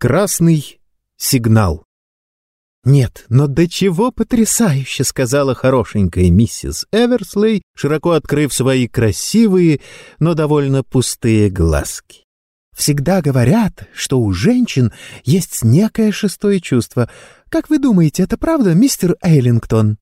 Красный сигнал. «Нет, но до чего потрясающе!» — сказала хорошенькая миссис Эверслей, широко открыв свои красивые, но довольно пустые глазки. «Всегда говорят, что у женщин есть некое шестое чувство. Как вы думаете, это правда, мистер Эйлингтон?»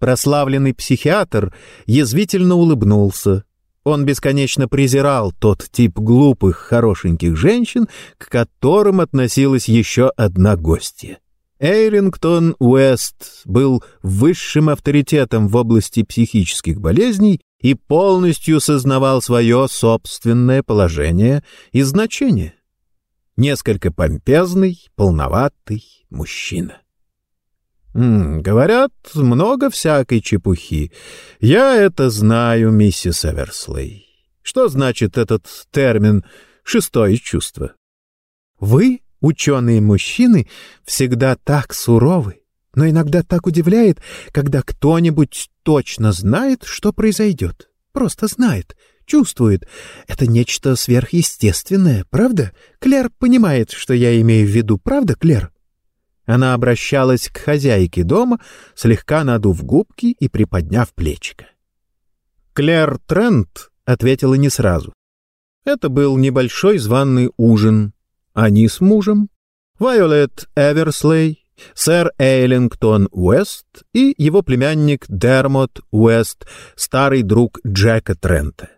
Прославленный психиатр язвительно улыбнулся. Он бесконечно презирал тот тип глупых, хорошеньких женщин, к которым относилась еще одна гостья. Эйлингтон Уэст был высшим авторитетом в области психических болезней и полностью сознавал свое собственное положение и значение. Несколько помпезный, полноватый мужчина. Говорят, много всякой чепухи. Я это знаю, миссис Эверслей. Что значит этот термин «шестое чувство»? Вы, ученые-мужчины, всегда так суровы, но иногда так удивляет, когда кто-нибудь точно знает, что произойдет. Просто знает, чувствует. Это нечто сверхъестественное, правда? Клер понимает, что я имею в виду, правда, Клер? Она обращалась к хозяйке дома, слегка надув губки и приподняв плечико. Клэр Трент ответила не сразу. Это был небольшой званный ужин. Они с мужем, Вайолет Эверслей, сэр Эйлингтон Уэст и его племянник Дермот Уэст, старый друг Джека Трента.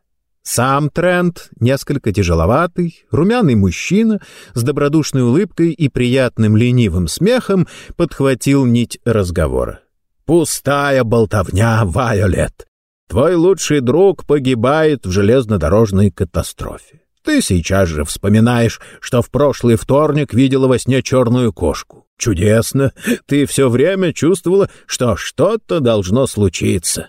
Сам Трент, несколько тяжеловатый, румяный мужчина с добродушной улыбкой и приятным ленивым смехом, подхватил нить разговора. «Пустая болтовня, Вайолет! Твой лучший друг погибает в железнодорожной катастрофе. Ты сейчас же вспоминаешь, что в прошлый вторник видела во сне черную кошку. Чудесно! Ты все время чувствовала, что что-то должно случиться».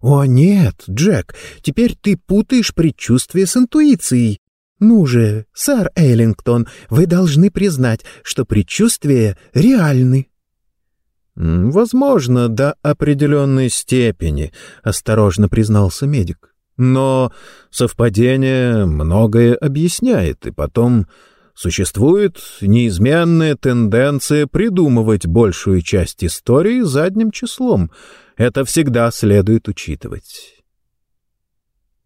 «О, нет, Джек, теперь ты путаешь предчувствие с интуицией. Ну же, сэр Эйлингтон, вы должны признать, что предчувствия реальны». «Возможно, до определенной степени», — осторожно признался медик. «Но совпадение многое объясняет, и потом существует неизменная тенденция придумывать большую часть истории задним числом». Это всегда следует учитывать.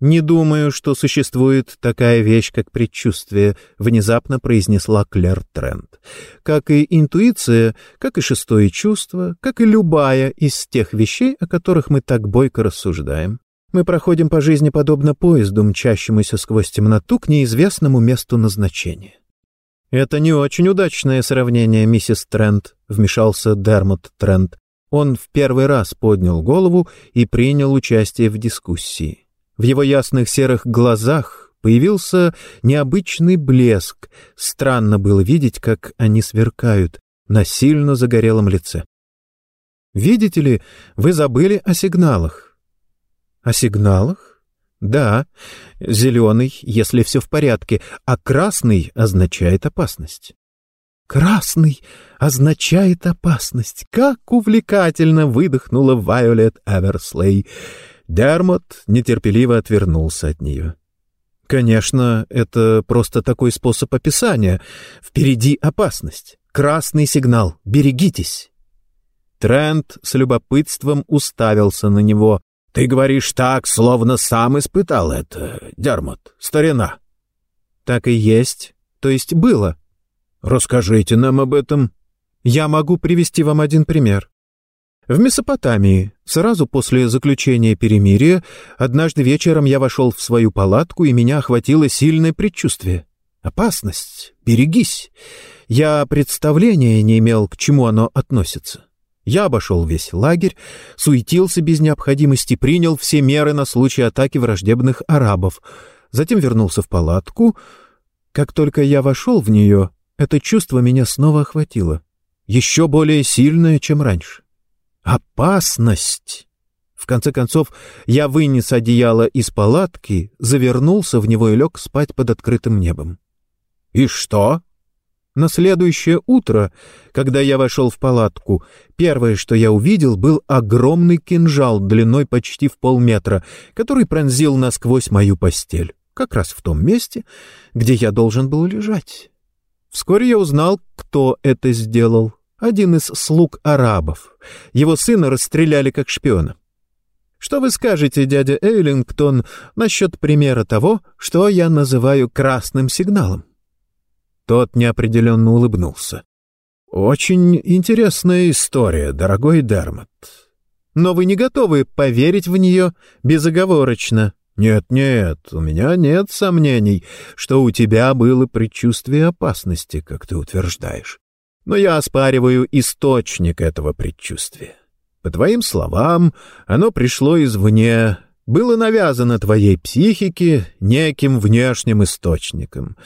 «Не думаю, что существует такая вещь, как предчувствие», — внезапно произнесла Клэр Трент. «Как и интуиция, как и шестое чувство, как и любая из тех вещей, о которых мы так бойко рассуждаем. Мы проходим по жизни подобно поезду, мчащемуся сквозь темноту к неизвестному месту назначения». «Это не очень удачное сравнение, миссис Трент», — вмешался Дермот Трент. Он в первый раз поднял голову и принял участие в дискуссии. В его ясных серых глазах появился необычный блеск. Странно было видеть, как они сверкают на сильно загорелом лице. «Видите ли, вы забыли о сигналах». «О сигналах?» «Да. Зеленый, если все в порядке, а красный означает опасность». «Красный означает опасность. Как увлекательно!» — выдохнула Вайолет Эверслей. Дермот нетерпеливо отвернулся от нее. «Конечно, это просто такой способ описания. Впереди опасность. Красный сигнал. Берегитесь!» Трент с любопытством уставился на него. «Ты говоришь так, словно сам испытал это, Дермот, старина». «Так и есть. То есть было. Расскажите нам об этом. Я могу привести вам один пример. В Месопотамии, сразу после заключения перемирия, однажды вечером я вошел в свою палатку, и меня охватило сильное предчувствие. Опасность, берегись. Я представления не имел, к чему оно относится. Я обошел весь лагерь, суетился без необходимости, принял все меры на случай атаки враждебных арабов. Затем вернулся в палатку. Как только я вошел в нее, это чувство меня снова охватило. Еще более сильное, чем раньше. Опасность! В конце концов, я вынес одеяло из палатки, завернулся в него и лег спать под открытым небом. И что? На следующее утро, когда я вошел в палатку, первое, что я увидел, был огромный кинжал длиной почти в полметра, который пронзил насквозь мою постель, как раз в том месте, где я должен был лежать. Вскоре я узнал, кто это сделал. Один из слуг арабов. Его сына расстреляли как шпиона. Что вы скажете, дядя Эйлингтон, насчет примера того, что я называю красным сигналом? Тот неопределенно улыбнулся. «Очень интересная история, дорогой Дермот. Но вы не готовы поверить в нее безоговорочно?» «Нет-нет, у меня нет сомнений, что у тебя было предчувствие опасности, как ты утверждаешь. Но я оспариваю источник этого предчувствия. По твоим словам, оно пришло извне, было навязано твоей психике неким внешним источником.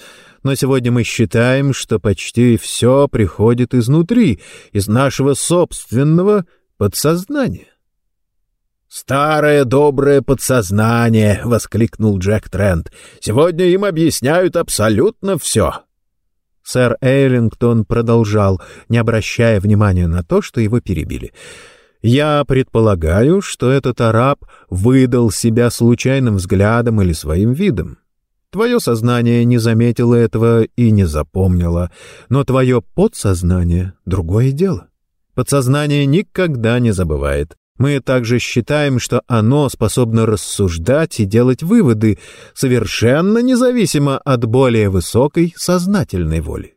Но сегодня мы считаем, что почти все приходит изнутри, из нашего собственного подсознания. «Старое доброе подсознание!» — воскликнул Джек Трент. «Сегодня им объясняют абсолютно все!» Сэр Эйлингтон продолжал, не обращая внимания на то, что его перебили. Я предполагаю, что этот араб выдал себя случайным взглядом или своим видом. Твое сознание не заметило этого и не запомнило, но твое подсознание — другое дело. Подсознание никогда не забывает. Мы также считаем, что оно способно рассуждать и делать выводы, совершенно независимо от более высокой сознательной воли.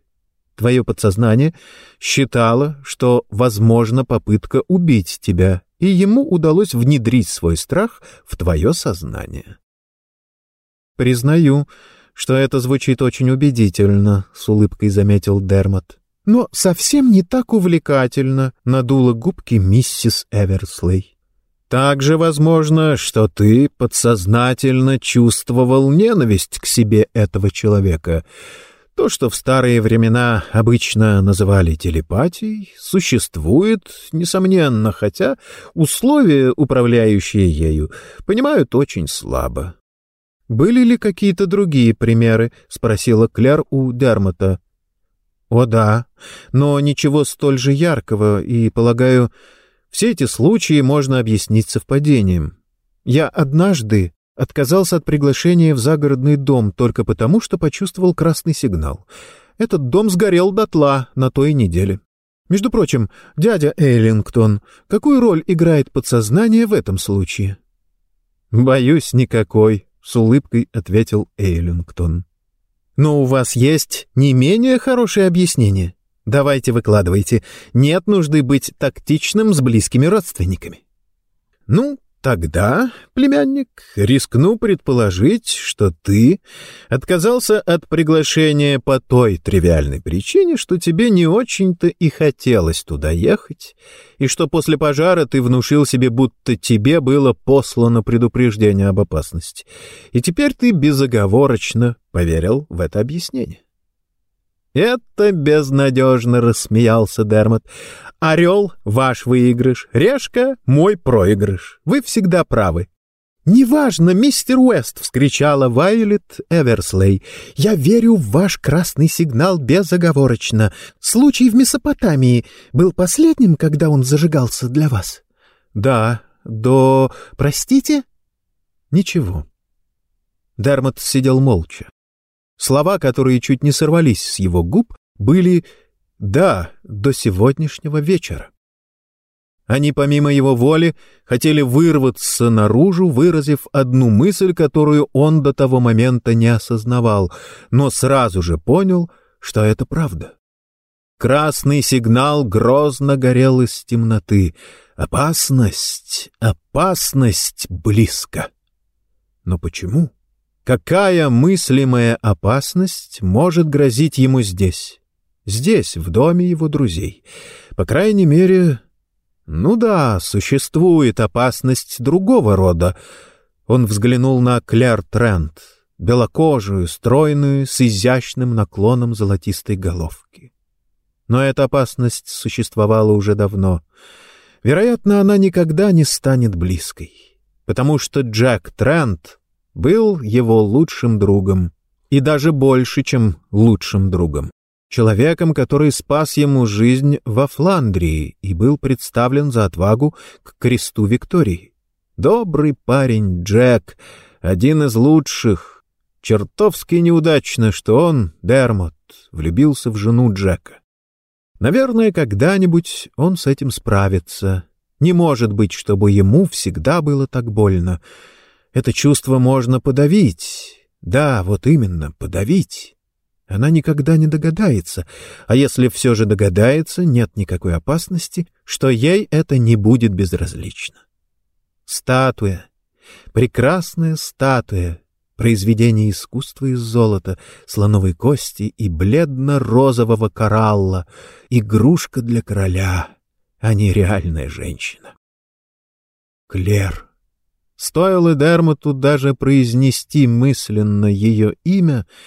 Твое подсознание считало, что возможна попытка убить тебя, и ему удалось внедрить свой страх в твое сознание. «Признаю, что это звучит очень убедительно», — с улыбкой заметил Дермат. «Но совсем не так увлекательно», — надула губки миссис Эверслей. «Также возможно, что ты подсознательно чувствовал ненависть к себе этого человека», то, что в старые времена обычно называли телепатией, существует, несомненно, хотя условия, управляющие ею, понимают очень слабо. «Были ли какие-то другие примеры?» — спросила Кляр у Дермота. «О да, но ничего столь же яркого, и, полагаю, все эти случаи можно объяснить совпадением. Я однажды отказался от приглашения в загородный дом только потому, что почувствовал красный сигнал. Этот дом сгорел дотла на той неделе. Между прочим, дядя Эйлингтон, какую роль играет подсознание в этом случае? «Боюсь, никакой», — с улыбкой ответил Эйлингтон. «Но у вас есть не менее хорошее объяснение. Давайте выкладывайте. Нет нужды быть тактичным с близкими родственниками». «Ну, Тогда, племянник, рискну предположить, что ты отказался от приглашения по той тривиальной причине, что тебе не очень-то и хотелось туда ехать, и что после пожара ты внушил себе, будто тебе было послано предупреждение об опасности, и теперь ты безоговорочно поверил в это объяснение. «Это безнадежно», — рассмеялся Дермот. «Орел — ваш выигрыш, решка — мой проигрыш. Вы всегда правы». «Неважно, мистер Уэст!» — вскричала Вайлет Эверслей. «Я верю в ваш красный сигнал безоговорочно. Случай в Месопотамии был последним, когда он зажигался для вас?» «Да, до... Простите?» «Ничего». Дермот сидел молча. Слова, которые чуть не сорвались с его губ, были «да» до сегодняшнего вечера. Они, помимо его воли, хотели вырваться наружу, выразив одну мысль, которую он до того момента не осознавал, но сразу же понял, что это правда. Красный сигнал грозно горел из темноты. Опасность, опасность близко. Но почему? Какая мыслимая опасность может грозить ему здесь? Здесь, в доме его друзей. По крайней мере... Ну да, существует опасность другого рода. Он взглянул на Кляр Трент, белокожую, стройную, с изящным наклоном золотистой головки. Но эта опасность существовала уже давно. Вероятно, она никогда не станет близкой, потому что Джек Трент был его лучшим другом, и даже больше, чем лучшим другом. Человеком, который спас ему жизнь во Фландрии и был представлен за отвагу к кресту Виктории. Добрый парень Джек, один из лучших. Чертовски неудачно, что он, Дермот, влюбился в жену Джека. Наверное, когда-нибудь он с этим справится. Не может быть, чтобы ему всегда было так больно. Это чувство можно подавить. Да, вот именно, подавить. Она никогда не догадается, а если все же догадается, нет никакой опасности, что ей это не будет безразлично. Статуя, прекрасная статуя, произведение искусства из золота, слоновой кости и бледно-розового коралла, игрушка для короля, а не реальная женщина. Клер. Стоило Дермоту даже произнести мысленно ее имя —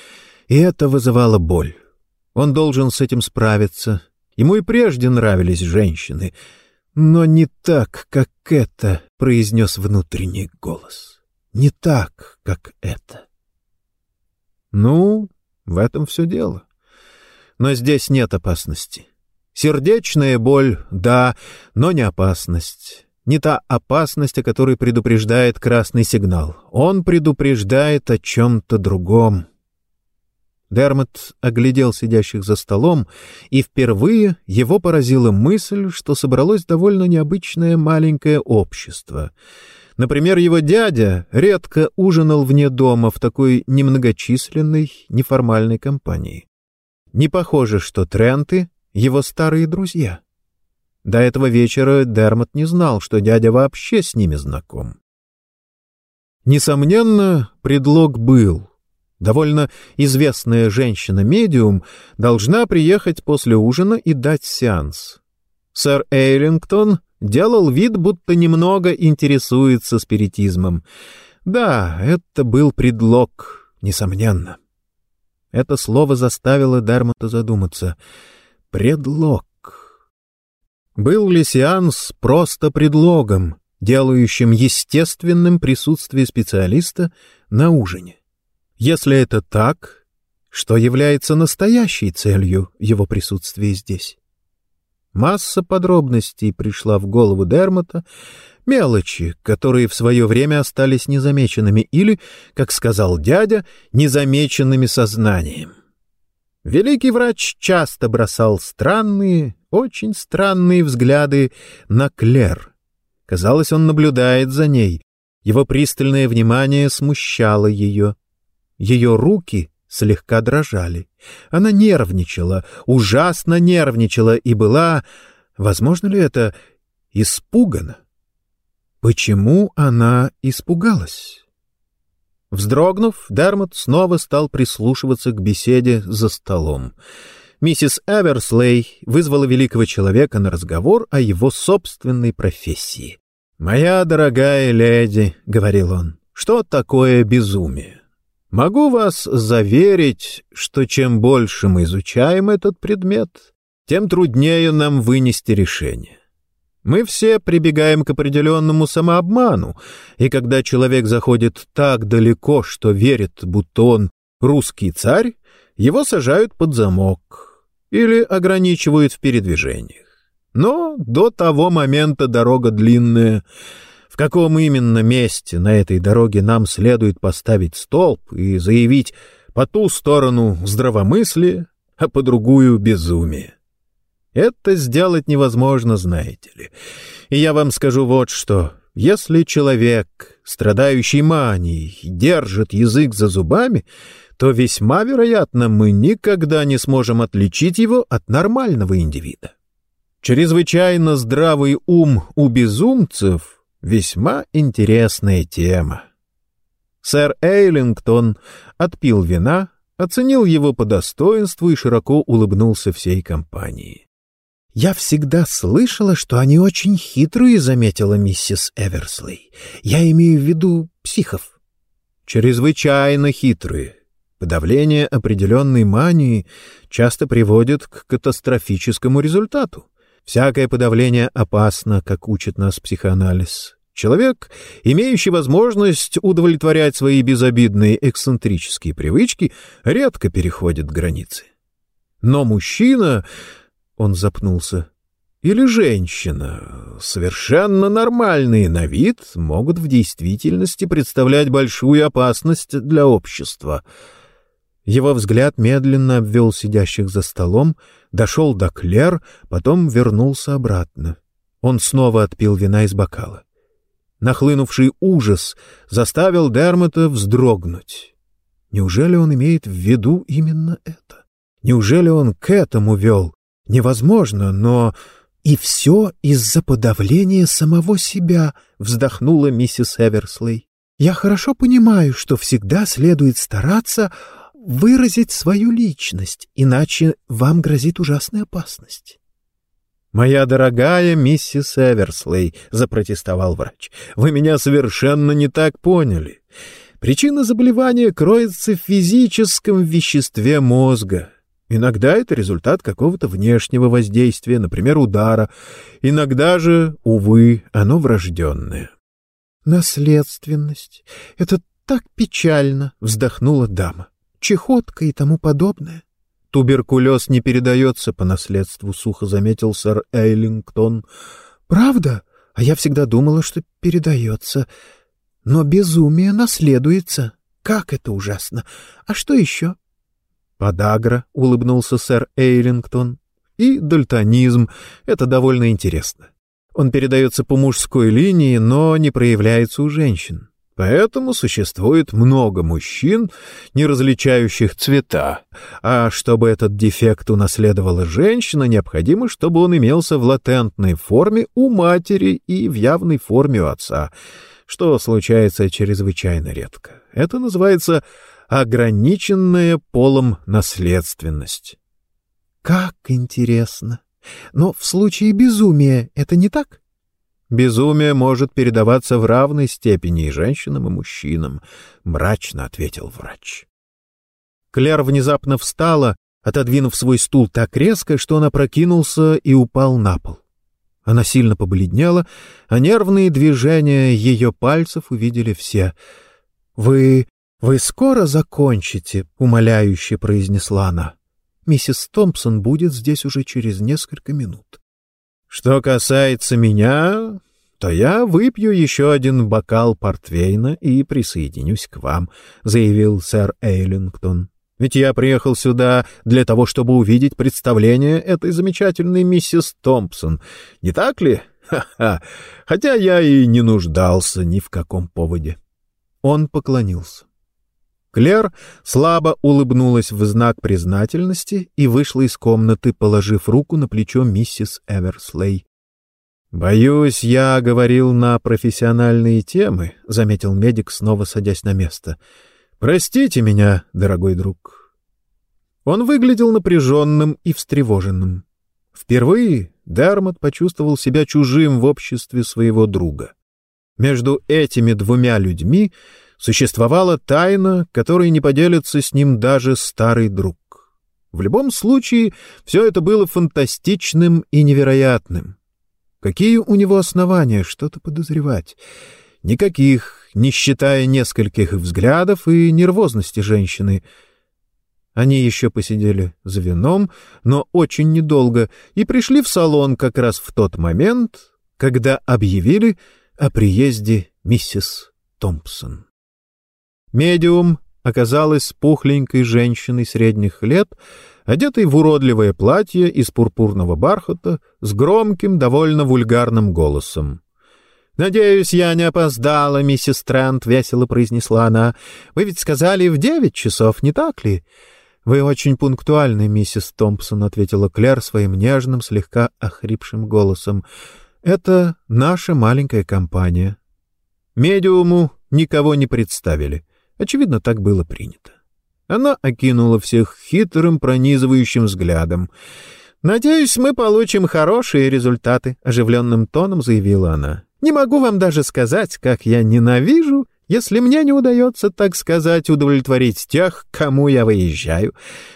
и это вызывало боль. Он должен с этим справиться. Ему и прежде нравились женщины, но не так, как это, — произнес внутренний голос. Не так, как это. Ну, в этом все дело. Но здесь нет опасности. Сердечная боль — да, но не опасность. Не та опасность, о которой предупреждает красный сигнал. Он предупреждает о чем-то другом. Дермот оглядел сидящих за столом, и впервые его поразила мысль, что собралось довольно необычное маленькое общество. Например, его дядя редко ужинал вне дома в такой немногочисленной, неформальной компании. Не похоже, что Тренты — его старые друзья. До этого вечера Дермот не знал, что дядя вообще с ними знаком. Несомненно, предлог был — довольно известная женщина-медиум, должна приехать после ужина и дать сеанс. Сэр Эйлингтон делал вид, будто немного интересуется спиритизмом. Да, это был предлог, несомненно. Это слово заставило Дармата задуматься. Предлог. Был ли сеанс просто предлогом, делающим естественным присутствие специалиста на ужине? Если это так, что является настоящей целью его присутствия здесь? Масса подробностей пришла в голову Дермота, мелочи, которые в свое время остались незамеченными или, как сказал дядя, незамеченными сознанием. Великий врач часто бросал странные, очень странные взгляды на Клер. Казалось, он наблюдает за ней. Его пристальное внимание смущало ее. Ее руки слегка дрожали. Она нервничала, ужасно нервничала и была, возможно ли это, испугана. Почему она испугалась? Вздрогнув, Дермот снова стал прислушиваться к беседе за столом. Миссис Эверслей вызвала великого человека на разговор о его собственной профессии. «Моя дорогая леди», — говорил он, — «что такое безумие? Могу вас заверить, что чем больше мы изучаем этот предмет, тем труднее нам вынести решение. Мы все прибегаем к определенному самообману, и когда человек заходит так далеко, что верит, будто он русский царь, его сажают под замок или ограничивают в передвижениях. Но до того момента дорога длинная — в каком именно месте на этой дороге нам следует поставить столб и заявить по ту сторону здравомыслие, а по другую — безумие. Это сделать невозможно, знаете ли. И я вам скажу вот что. Если человек, страдающий манией, держит язык за зубами, то весьма вероятно мы никогда не сможем отличить его от нормального индивида. Чрезвычайно здравый ум у безумцев Весьма интересная тема. Сэр Эйлингтон отпил вина, оценил его по достоинству и широко улыбнулся всей компании. «Я всегда слышала, что они очень хитрые», — заметила миссис Эверслей. «Я имею в виду психов». «Чрезвычайно хитрые. Подавление определенной мании часто приводит к катастрофическому результату. Всякое подавление опасно, как учит нас психоанализ. Человек, имеющий возможность удовлетворять свои безобидные эксцентрические привычки, редко переходит границы. Но мужчина, он запнулся, или женщина, совершенно нормальные на вид, могут в действительности представлять большую опасность для общества. Его взгляд медленно обвел сидящих за столом, дошел до Клер, потом вернулся обратно. Он снова отпил вина из бокала. Нахлынувший ужас заставил Дермота вздрогнуть. Неужели он имеет в виду именно это? Неужели он к этому вел? Невозможно, но... И все из-за подавления самого себя, вздохнула миссис Эверслей. Я хорошо понимаю, что всегда следует стараться выразить свою личность, иначе вам грозит ужасная опасность. «Моя дорогая миссис Эверслей», — запротестовал врач, — «вы меня совершенно не так поняли. Причина заболевания кроется в физическом веществе мозга. Иногда это результат какого-то внешнего воздействия, например, удара. Иногда же, увы, оно врожденное». «Наследственность. Это так печально», — вздохнула дама. «Чехотка и тому подобное». «Туберкулез не передается по наследству», — сухо заметил сэр Эйлингтон. «Правда? А я всегда думала, что передается. Но безумие наследуется. Как это ужасно! А что еще?» «Подагра», — улыбнулся сэр Эйлингтон. «И дальтонизм. Это довольно интересно. Он передается по мужской линии, но не проявляется у женщин. Поэтому существует много мужчин, не различающих цвета. А чтобы этот дефект унаследовала женщина, необходимо, чтобы он имелся в латентной форме у матери и в явной форме у отца, что случается чрезвычайно редко. Это называется ограниченная полом наследственность. Как интересно! Но в случае безумия это не так? Безумие может передаваться в равной степени и женщинам, и мужчинам, — мрачно ответил врач. Клер внезапно встала, отодвинув свой стул так резко, что он опрокинулся и упал на пол. Она сильно побледнела, а нервные движения ее пальцев увидели все. — Вы... вы скоро закончите? — умоляюще произнесла она. Миссис Томпсон будет здесь уже через несколько минут. Что касается меня, то я выпью еще один бокал портвейна и присоединюсь к вам, — заявил сэр Эйлингтон. Ведь я приехал сюда для того, чтобы увидеть представление этой замечательной миссис Томпсон. Не так ли? Ха-ха! Хотя я и не нуждался ни в каком поводе. Он поклонился. Клер слабо улыбнулась в знак признательности и вышла из комнаты, положив руку на плечо миссис Эверслей. «Боюсь, я говорил на профессиональные темы», — заметил медик, снова садясь на место. «Простите меня, дорогой друг». Он выглядел напряженным и встревоженным. Впервые Дармот почувствовал себя чужим в обществе своего друга. Между этими двумя людьми существовала тайна, которой не поделится с ним даже старый друг. В любом случае, все это было фантастичным и невероятным. Какие у него основания что-то подозревать? Никаких, не считая нескольких взглядов и нервозности женщины. Они еще посидели за вином, но очень недолго, и пришли в салон как раз в тот момент, когда объявили о приезде миссис Томпсон. Медиум оказалась пухленькой женщиной средних лет, одетой в уродливое платье из пурпурного бархата с громким, довольно вульгарным голосом. «Надеюсь, я не опоздала, миссис Трент», — весело произнесла она. «Вы ведь сказали в девять часов, не так ли?» «Вы очень пунктуальны, миссис Томпсон», — ответила Клэр своим нежным, слегка охрипшим голосом. «Это наша маленькая компания». Медиуму никого не представили — Очевидно, так было принято. Она окинула всех хитрым, пронизывающим взглядом. «Надеюсь, мы получим хорошие результаты», — оживленным тоном заявила она. «Не могу вам даже сказать, как я ненавижу, если мне не удается, так сказать, удовлетворить тех, кому я выезжаю.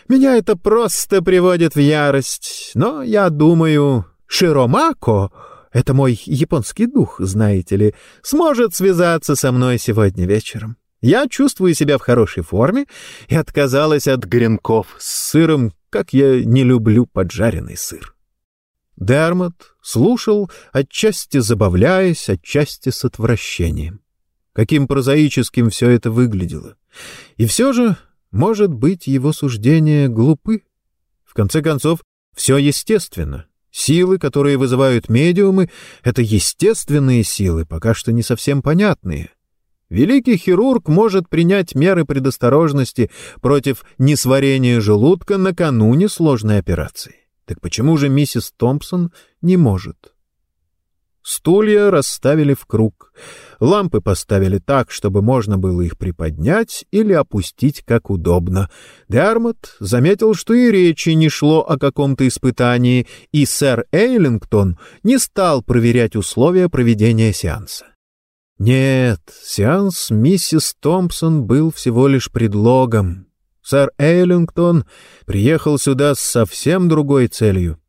Меня это просто приводит в ярость, но я думаю, Широмако...» Это мой японский дух, знаете ли, сможет связаться со мной сегодня вечером. Я чувствую себя в хорошей форме и отказалась от гренков с сыром, как я не люблю поджаренный сыр. Дермот слушал, отчасти забавляясь, отчасти с отвращением. Каким прозаическим все это выглядело. И все же может быть, его суждения глупы? В конце концов, все естественно. Силы, которые вызывают медиумы, — это естественные силы, пока что не совсем понятные. Великий хирург может принять меры предосторожности против несварения желудка накануне сложной операции. Так почему же миссис Томпсон не может? Стулья расставили в круг. Лампы поставили так, чтобы можно было их приподнять или опустить как удобно. Дермот заметил, что и речи не шло о каком-то испытании, и сэр Эйлингтон не стал проверять условия проведения сеанса. Нет, сеанс миссис Томпсон был всего лишь предлогом. Сэр Эйлингтон приехал сюда с совсем другой целью.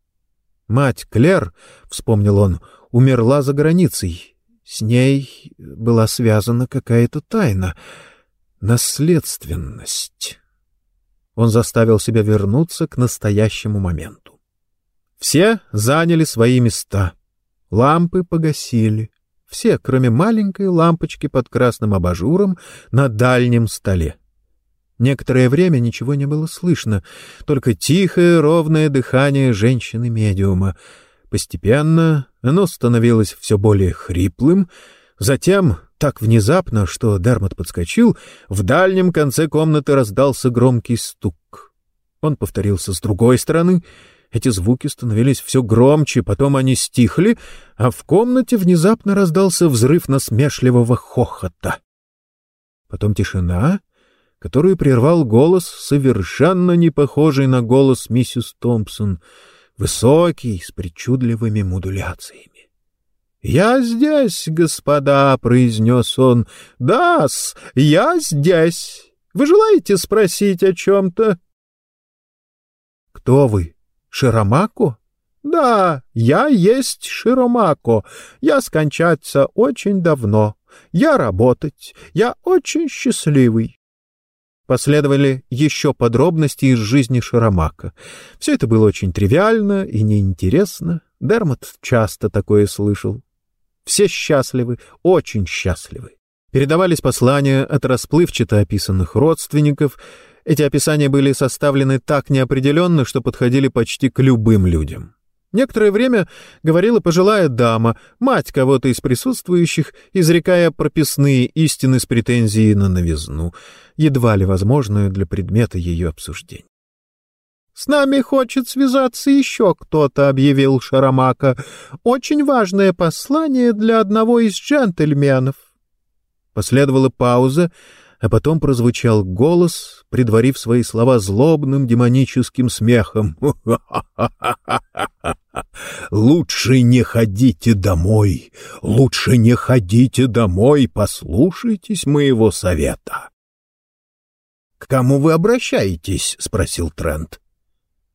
Мать Клер, — вспомнил он, — умерла за границей. С ней была связана какая-то тайна. Наследственность. Он заставил себя вернуться к настоящему моменту. Все заняли свои места. Лампы погасили. Все, кроме маленькой лампочки под красным абажуром на дальнем столе. Некоторое время ничего не было слышно, только тихое ровное дыхание женщины-медиума. Постепенно оно становилось все более хриплым, затем, так внезапно, что Дермот подскочил, в дальнем конце комнаты раздался громкий стук. Он повторился с другой стороны — эти звуки становились все громче, потом они стихли, а в комнате внезапно раздался взрыв насмешливого хохота. Потом тишина, которую прервал голос, совершенно не похожий на голос миссис Томпсон, высокий, с причудливыми модуляциями. «Я здесь, господа», — произнес он. «Да-с, я здесь. Вы желаете спросить о чем-то?» «Кто вы?» Широмако? Да, я есть Широмако. Я скончаться очень давно. Я работать. Я очень счастливый. Последовали еще подробности из жизни Широмака. Все это было очень тривиально и неинтересно. Дермот часто такое слышал. Все счастливы, очень счастливы. Передавались послания от расплывчато описанных родственников — эти описания были составлены так неопределенно, что подходили почти к любым людям. Некоторое время говорила пожилая дама, мать кого-то из присутствующих, изрекая прописные истины с претензией на новизну, едва ли возможную для предмета ее обсуждения. «С нами хочет связаться еще кто-то», — объявил Шарамака. «Очень важное послание для одного из джентльменов». Последовала пауза, а потом прозвучал голос, предварив свои слова злобным демоническим смехом. «Лучше не ходите домой, лучше не ходите домой, послушайтесь моего совета». «К кому вы обращаетесь?» — спросил Трент.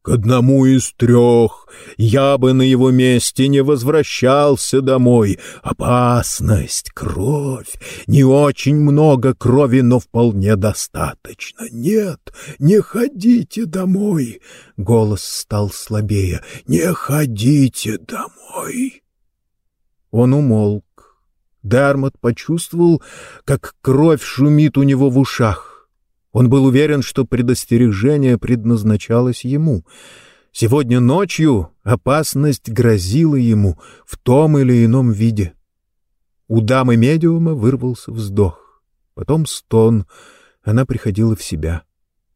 К одному из трех я бы на его месте не возвращался домой. Опасность, кровь, не очень много крови, но вполне достаточно. Нет, не ходите домой. Голос стал слабее. Не ходите домой. Он умолк. Дармот почувствовал, как кровь шумит у него в ушах. Он был уверен, что предостережение предназначалось ему. Сегодня ночью опасность грозила ему в том или ином виде. У дамы медиума вырвался вздох, потом стон. Она приходила в себя.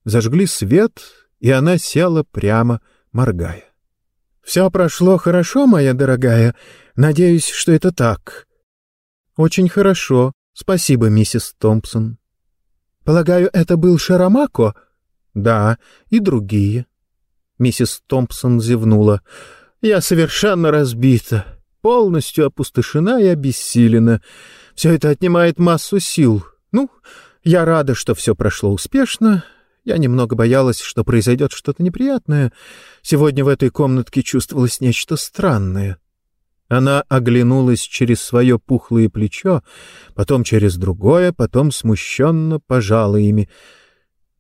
Зажгли свет, и она села прямо, моргая. — Все прошло хорошо, моя дорогая. Надеюсь, что это так. — Очень хорошо. Спасибо, миссис Томпсон. Полагаю, это был Шарамако? Да, и другие. Миссис Томпсон зевнула. Я совершенно разбита, полностью опустошена и обессилена. Все это отнимает массу сил. Ну, я рада, что все прошло успешно. Я немного боялась, что произойдет что-то неприятное. Сегодня в этой комнатке чувствовалось нечто странное. Она оглянулась через свое пухлое плечо, потом через другое, потом смущенно пожала ими.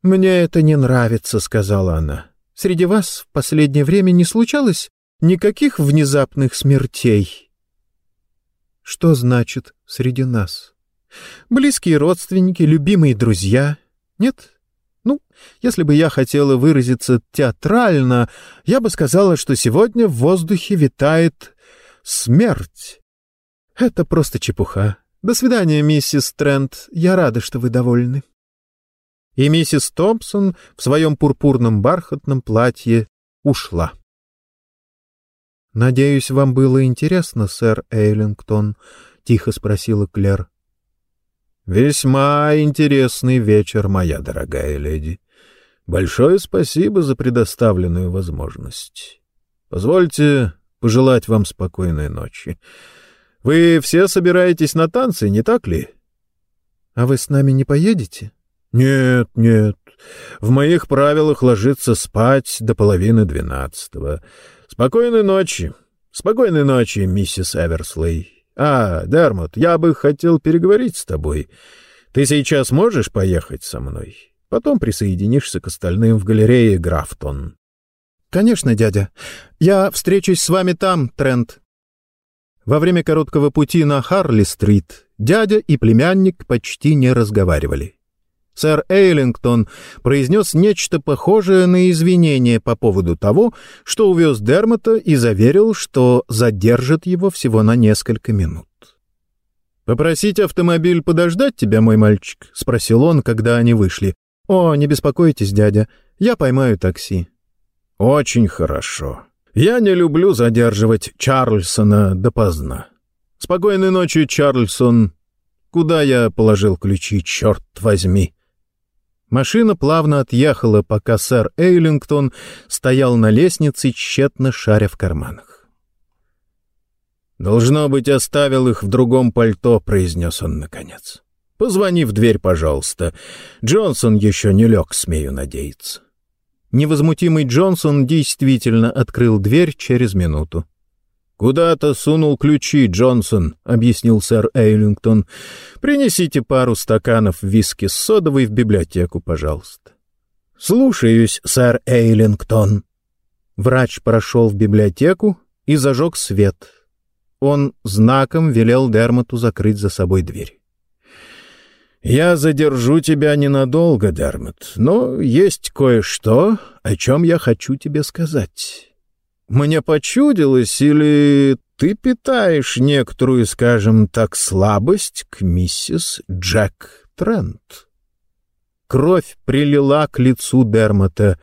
«Мне это не нравится», — сказала она. «Среди вас в последнее время не случалось никаких внезапных смертей?» «Что значит «среди нас»?» «Близкие родственники, любимые друзья. Нет? Ну, если бы я хотела выразиться театрально, я бы сказала, что сегодня в воздухе витает смерть. Это просто чепуха. До свидания, миссис Трент. Я рада, что вы довольны. И миссис Томпсон в своем пурпурном бархатном платье ушла. «Надеюсь, вам было интересно, сэр Эйлингтон?» — тихо спросила Клэр. «Весьма интересный вечер, моя дорогая леди. Большое спасибо за предоставленную возможность. Позвольте пожелать вам спокойной ночи. Вы все собираетесь на танцы, не так ли?» «А вы с нами не поедете?» «Нет, нет. В моих правилах ложиться спать до половины двенадцатого. Спокойной ночи. Спокойной ночи, миссис Эверслей. «А, Дермот, я бы хотел переговорить с тобой. Ты сейчас можешь поехать со мной? Потом присоединишься к остальным в галерее Графтон». «Конечно, дядя. Я встречусь с вами там, Трент». Во время короткого пути на Харли-стрит дядя и племянник почти не разговаривали сэр Эйлингтон произнес нечто похожее на извинение по поводу того, что увез Дермота и заверил, что задержит его всего на несколько минут. «Попросить автомобиль подождать тебя, мой мальчик?» — спросил он, когда они вышли. «О, не беспокойтесь, дядя, я поймаю такси». «Очень хорошо. Я не люблю задерживать Чарльсона допоздна. Спокойной ночи, Чарльсон. Куда я положил ключи, черт возьми?» Машина плавно отъехала, пока сэр Эйлингтон стоял на лестнице, тщетно шаря в карманах. «Должно быть, оставил их в другом пальто», — произнес он наконец. «Позвони в дверь, пожалуйста. Джонсон еще не лег, смею надеяться». Невозмутимый Джонсон действительно открыл дверь через минуту. «Куда-то сунул ключи, Джонсон», — объяснил сэр Эйлингтон. «Принесите пару стаканов виски с содовой в библиотеку, пожалуйста». «Слушаюсь, сэр Эйлингтон». Врач прошел в библиотеку и зажег свет. Он знаком велел Дермоту закрыть за собой дверь. «Я задержу тебя ненадолго, Дермот, но есть кое-что, о чем я хочу тебе сказать». Мне почудилось, или ты питаешь некоторую, скажем так, слабость к миссис Джек Трент?» Кровь прилила к лицу Дермота.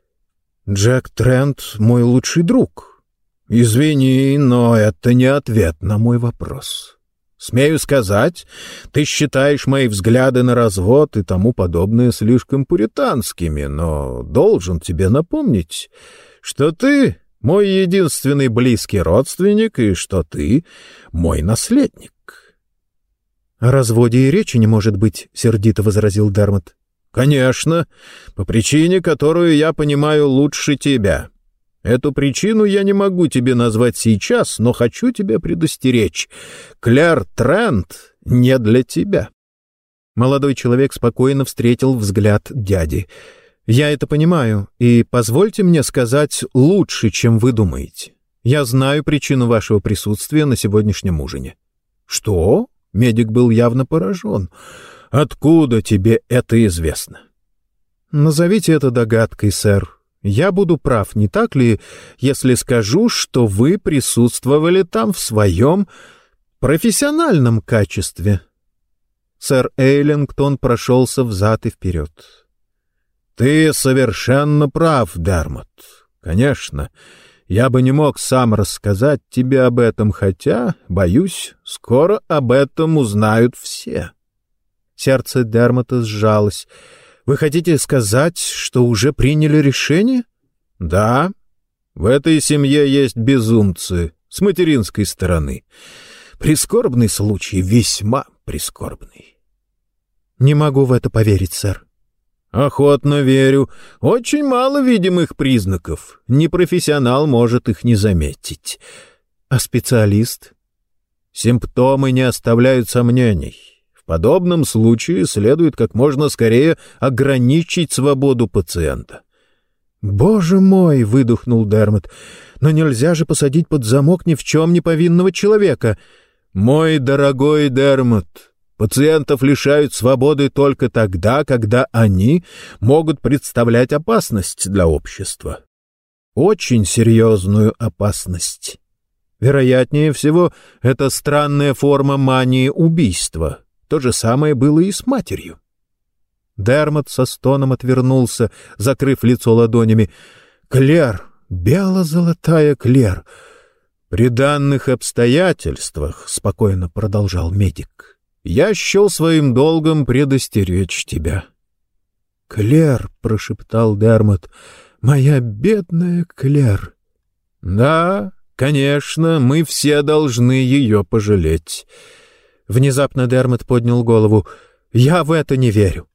«Джек Трент — мой лучший друг. Извини, но это не ответ на мой вопрос. Смею сказать, ты считаешь мои взгляды на развод и тому подобное слишком пуританскими, но должен тебе напомнить, что ты мой единственный близкий родственник и что ты мой наследник. — О разводе и речи не может быть, — сердито возразил Дармот. — Конечно, по причине, которую я понимаю лучше тебя. Эту причину я не могу тебе назвать сейчас, но хочу тебя предостеречь. Кляр Трент не для тебя. Молодой человек спокойно встретил взгляд дяди — я это понимаю, и позвольте мне сказать лучше, чем вы думаете. Я знаю причину вашего присутствия на сегодняшнем ужине. Что? Медик был явно поражен. Откуда тебе это известно? Назовите это догадкой, сэр. Я буду прав, не так ли, если скажу, что вы присутствовали там в своем профессиональном качестве? Сэр Эйлингтон прошелся взад и вперед. Ты совершенно прав, Дармот. Конечно, я бы не мог сам рассказать тебе об этом, хотя, боюсь, скоро об этом узнают все. Сердце Дермота сжалось. Вы хотите сказать, что уже приняли решение? Да. В этой семье есть безумцы с материнской стороны. Прискорбный случай, весьма прискорбный. Не могу в это поверить, сэр. Охотно верю. Очень мало видимых признаков. Непрофессионал может их не заметить. А специалист? Симптомы не оставляют сомнений. В подобном случае следует как можно скорее ограничить свободу пациента. «Боже мой!» — выдохнул Дермот. «Но нельзя же посадить под замок ни в чем не повинного человека!» «Мой дорогой Дермот, Пациентов лишают свободы только тогда, когда они могут представлять опасность для общества. Очень серьезную опасность. Вероятнее всего, это странная форма мании убийства. То же самое было и с матерью. Дермот со стоном отвернулся, закрыв лицо ладонями. «Клер! Бело-золотая Клер!» «При данных обстоятельствах», — спокойно продолжал медик, — «я счел своим долгом предостеречь тебя». «Клер», — прошептал Дермот, — «моя бедная Клер». «Да, конечно, мы все должны ее пожалеть». Внезапно Дермот поднял голову. «Я в это не верю.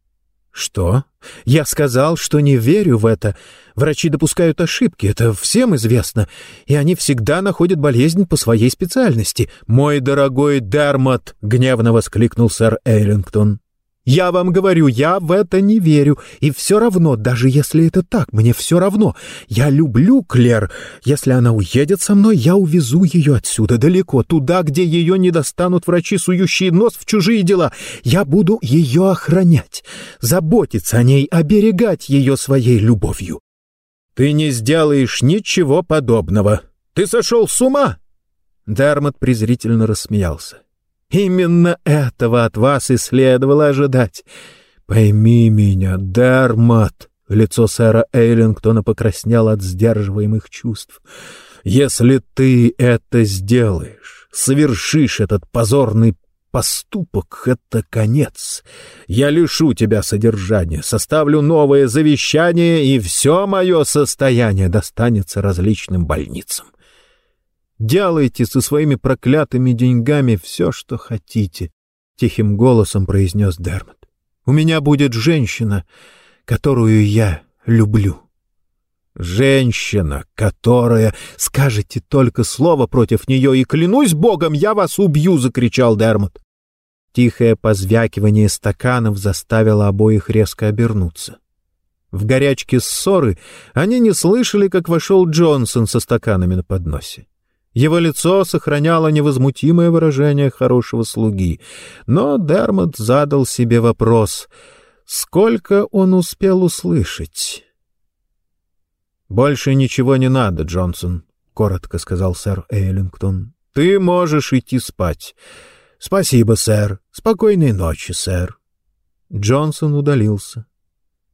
«Что? Я сказал, что не верю в это. Врачи допускают ошибки, это всем известно, и они всегда находят болезнь по своей специальности. Мой дорогой Дермат!» — гневно воскликнул сэр Эйлингтон. Я вам говорю, я в это не верю. И все равно, даже если это так, мне все равно. Я люблю Клер. Если она уедет со мной, я увезу ее отсюда далеко, туда, где ее не достанут врачи, сующие нос в чужие дела. Я буду ее охранять, заботиться о ней, оберегать ее своей любовью. Ты не сделаешь ничего подобного. Ты сошел с ума? Дармот презрительно рассмеялся. Именно этого от вас и следовало ожидать. Пойми меня, Дармат. Лицо сэра Эйлингтона покраснело от сдерживаемых чувств. Если ты это сделаешь, совершишь этот позорный поступок — это конец. Я лишу тебя содержания, составлю новое завещание, и все мое состояние достанется различным больницам. Делайте со своими проклятыми деньгами все, что хотите, — тихим голосом произнес Дермот. У меня будет женщина, которую я люблю. Женщина, которая... Скажете только слово против нее, и клянусь богом, я вас убью, — закричал Дермот. Тихое позвякивание стаканов заставило обоих резко обернуться. В горячке ссоры они не слышали, как вошел Джонсон со стаканами на подносе. Его лицо сохраняло невозмутимое выражение хорошего слуги, но Дермот задал себе вопрос, сколько он успел услышать. «Больше ничего не надо, Джонсон», — коротко сказал сэр Эйлингтон. «Ты можешь идти спать». «Спасибо, сэр. Спокойной ночи, сэр». Джонсон удалился.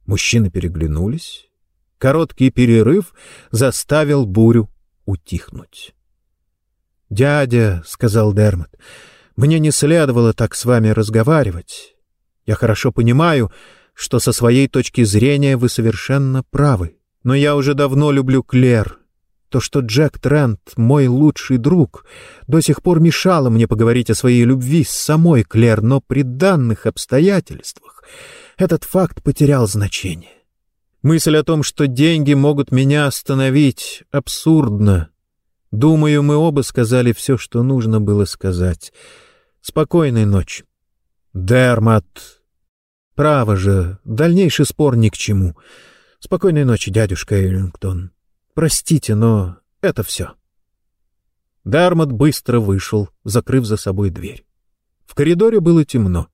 Мужчины переглянулись. Короткий перерыв заставил бурю утихнуть. «Дядя», — сказал Дермот, — «мне не следовало так с вами разговаривать. Я хорошо понимаю, что со своей точки зрения вы совершенно правы, но я уже давно люблю Клер. То, что Джек Трент — мой лучший друг, до сих пор мешало мне поговорить о своей любви с самой Клер, но при данных обстоятельствах этот факт потерял значение. Мысль о том, что деньги могут меня остановить, абсурдна. Думаю, мы оба сказали все, что нужно было сказать. Спокойной ночи. Дермат. Право же, дальнейший спор ни к чему. Спокойной ночи, дядюшка Эрингтон. Простите, но это все. Дермат быстро вышел, закрыв за собой дверь. В коридоре было темно.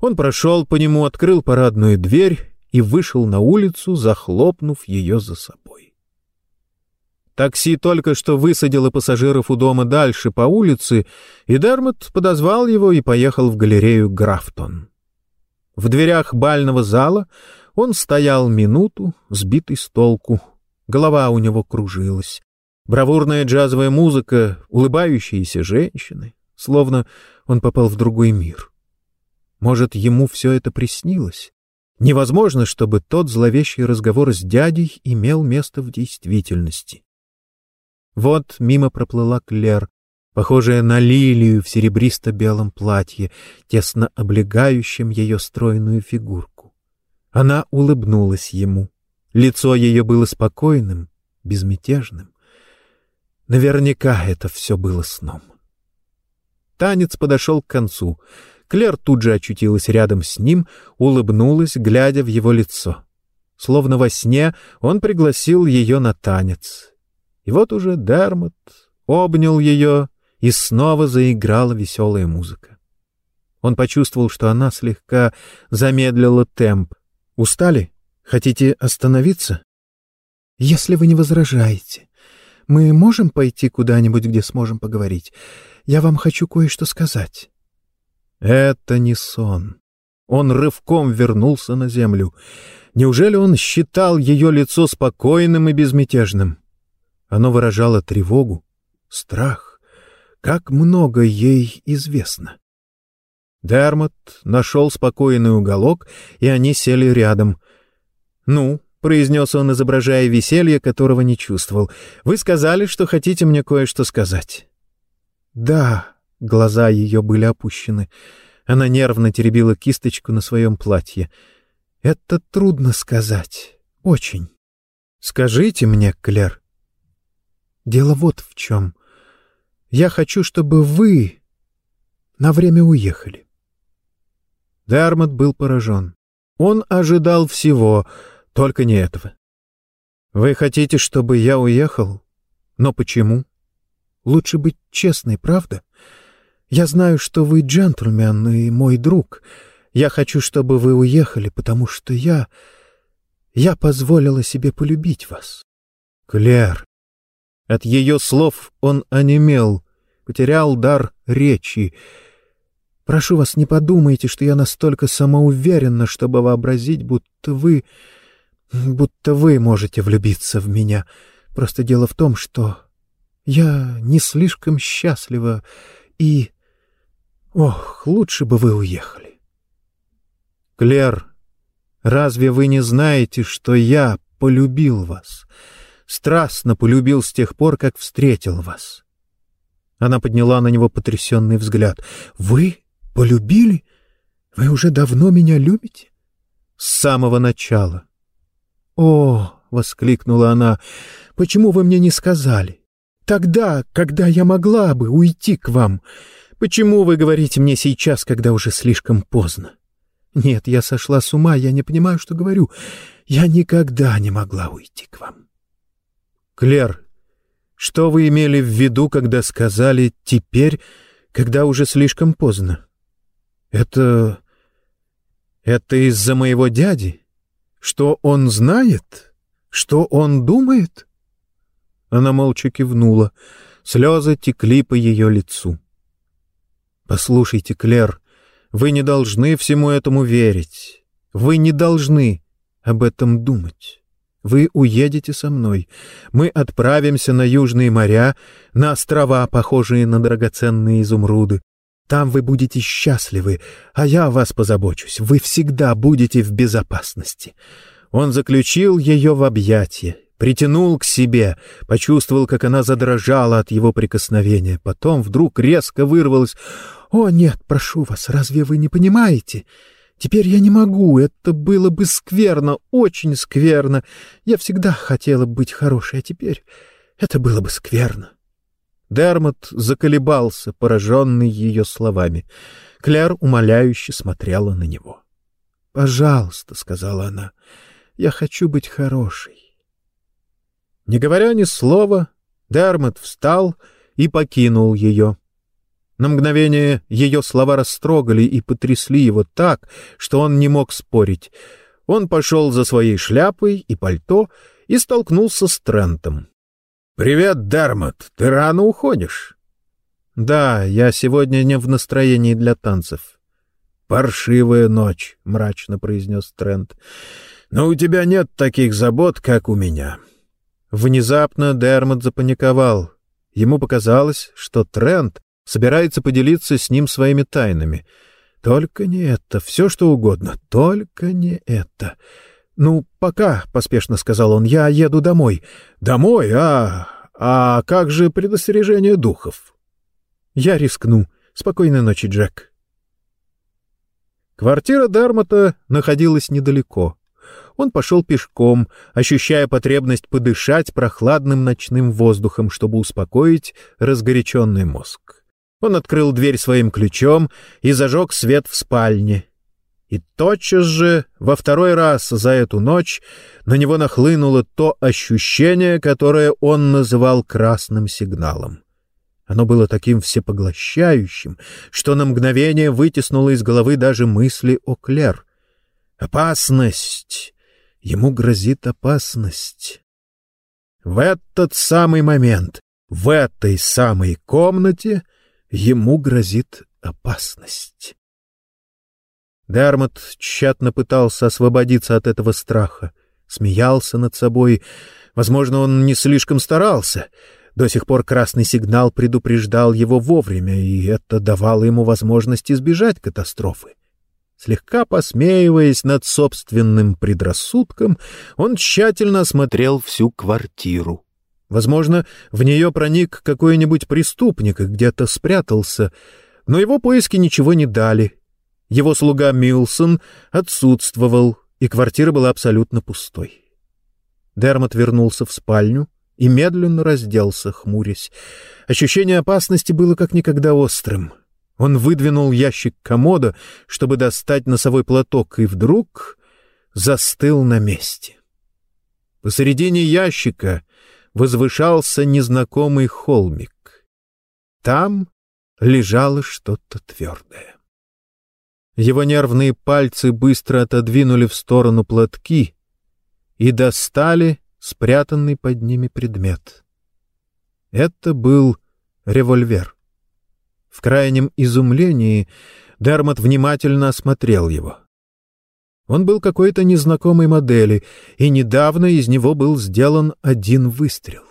Он прошел по нему, открыл парадную дверь и вышел на улицу, захлопнув ее за собой. Такси только что высадило пассажиров у дома дальше по улице, и Дермот подозвал его и поехал в галерею Графтон. В дверях бального зала он стоял минуту, сбитый с толку. Голова у него кружилась. Бравурная джазовая музыка, улыбающиеся женщины, словно он попал в другой мир. Может, ему все это приснилось? Невозможно, чтобы тот зловещий разговор с дядей имел место в действительности. Вот мимо проплыла Клер, похожая на лилию в серебристо-белом платье, тесно облегающем ее стройную фигурку. Она улыбнулась ему. Лицо ее было спокойным, безмятежным. Наверняка это все было сном. Танец подошел к концу. Клер тут же очутилась рядом с ним, улыбнулась, глядя в его лицо. Словно во сне он пригласил ее на танец. И вот уже Дермот обнял ее, и снова заиграла веселая музыка. Он почувствовал, что она слегка замедлила темп. «Устали? Хотите остановиться?» «Если вы не возражаете, мы можем пойти куда-нибудь, где сможем поговорить? Я вам хочу кое-что сказать». Это не сон. Он рывком вернулся на землю. Неужели он считал ее лицо спокойным и безмятежным? Оно выражало тревогу, страх. Как много ей известно. Дермот нашел спокойный уголок, и они сели рядом. «Ну», — произнес он, изображая веселье, которого не чувствовал, — «вы сказали, что хотите мне кое-что сказать». «Да», — глаза ее были опущены. Она нервно теребила кисточку на своем платье. «Это трудно сказать. Очень. Скажите мне, Клер. Дело вот в чем. Я хочу, чтобы вы на время уехали. Дармот был поражен. Он ожидал всего, только не этого. «Вы хотите, чтобы я уехал? Но почему?» «Лучше быть честной, правда? Я знаю, что вы джентльмен и мой друг. Я хочу, чтобы вы уехали, потому что я... Я позволила себе полюбить вас». «Клер!» От ее слов он онемел, потерял дар речи, Прошу вас, не подумайте, что я настолько самоуверенна, чтобы вообразить, будто вы... будто вы можете влюбиться в меня. Просто дело в том, что я не слишком счастлива и... Ох, лучше бы вы уехали. Клер, разве вы не знаете, что я полюбил вас? Страстно полюбил с тех пор, как встретил вас. Она подняла на него потрясенный взгляд. «Вы Полюбили? Вы уже давно меня любите? С самого начала. О, воскликнула она. Почему вы мне не сказали? Тогда, когда я могла бы уйти к вам. Почему вы говорите мне сейчас, когда уже слишком поздно? Нет, я сошла с ума, я не понимаю, что говорю. Я никогда не могла уйти к вам. Клер, что вы имели в виду, когда сказали «теперь», когда уже слишком поздно? Это... это из-за моего дяди? Что он знает? Что он думает? Она молча кивнула. Слезы текли по ее лицу. «Послушайте, Клер, вы не должны всему этому верить. Вы не должны об этом думать. Вы уедете со мной. Мы отправимся на южные моря, на острова, похожие на драгоценные изумруды. Там вы будете счастливы, а я о вас позабочусь. Вы всегда будете в безопасности». Он заключил ее в объятия, притянул к себе, почувствовал, как она задрожала от его прикосновения. Потом вдруг резко вырвалась. «О, нет, прошу вас, разве вы не понимаете? Теперь я не могу, это было бы скверно, очень скверно. Я всегда хотела быть хорошей, а теперь это было бы скверно». Дермот заколебался, пораженный ее словами. Кляр умоляюще смотрела на него. «Пожалуйста», — сказала она, — «я хочу быть хорошей». Не говоря ни слова, Дермот встал и покинул ее. На мгновение ее слова растрогали и потрясли его так, что он не мог спорить. Он пошел за своей шляпой и пальто и столкнулся с Трентом. «Привет, Дармот, ты рано уходишь?» «Да, я сегодня не в настроении для танцев». «Паршивая ночь», — мрачно произнес Трент. «Но у тебя нет таких забот, как у меня». Внезапно Дермот запаниковал. Ему показалось, что Трент собирается поделиться с ним своими тайнами. Только не это, все что угодно, только не это. «Ну, пока», — поспешно сказал он, — «я еду домой». «Домой? А, а как же предостережение духов?» «Я рискну. Спокойной ночи, Джек». Квартира Дармота находилась недалеко. Он пошел пешком, ощущая потребность подышать прохладным ночным воздухом, чтобы успокоить разгоряченный мозг. Он открыл дверь своим ключом и зажег свет в спальне — и тотчас же, во второй раз за эту ночь, на него нахлынуло то ощущение, которое он называл красным сигналом. Оно было таким всепоглощающим, что на мгновение вытеснуло из головы даже мысли о Клер. Опасность! Ему грозит опасность. В этот самый момент, в этой самой комнате ему грозит опасность. Дермот тщетно пытался освободиться от этого страха, смеялся над собой. Возможно, он не слишком старался. До сих пор красный сигнал предупреждал его вовремя, и это давало ему возможность избежать катастрофы. Слегка посмеиваясь над собственным предрассудком, он тщательно осмотрел всю квартиру. Возможно, в нее проник какой-нибудь преступник и где-то спрятался, но его поиски ничего не дали. Его слуга Милсон отсутствовал, и квартира была абсолютно пустой. Дермот вернулся в спальню и медленно разделся, хмурясь. Ощущение опасности было как никогда острым — он выдвинул ящик комода, чтобы достать носовой платок, и вдруг застыл на месте. Посередине ящика возвышался незнакомый холмик. Там лежало что-то твердое. Его нервные пальцы быстро отодвинули в сторону платки и достали спрятанный под ними предмет. Это был револьвер. В крайнем изумлении Дермот внимательно осмотрел его. Он был какой-то незнакомой модели, и недавно из него был сделан один выстрел.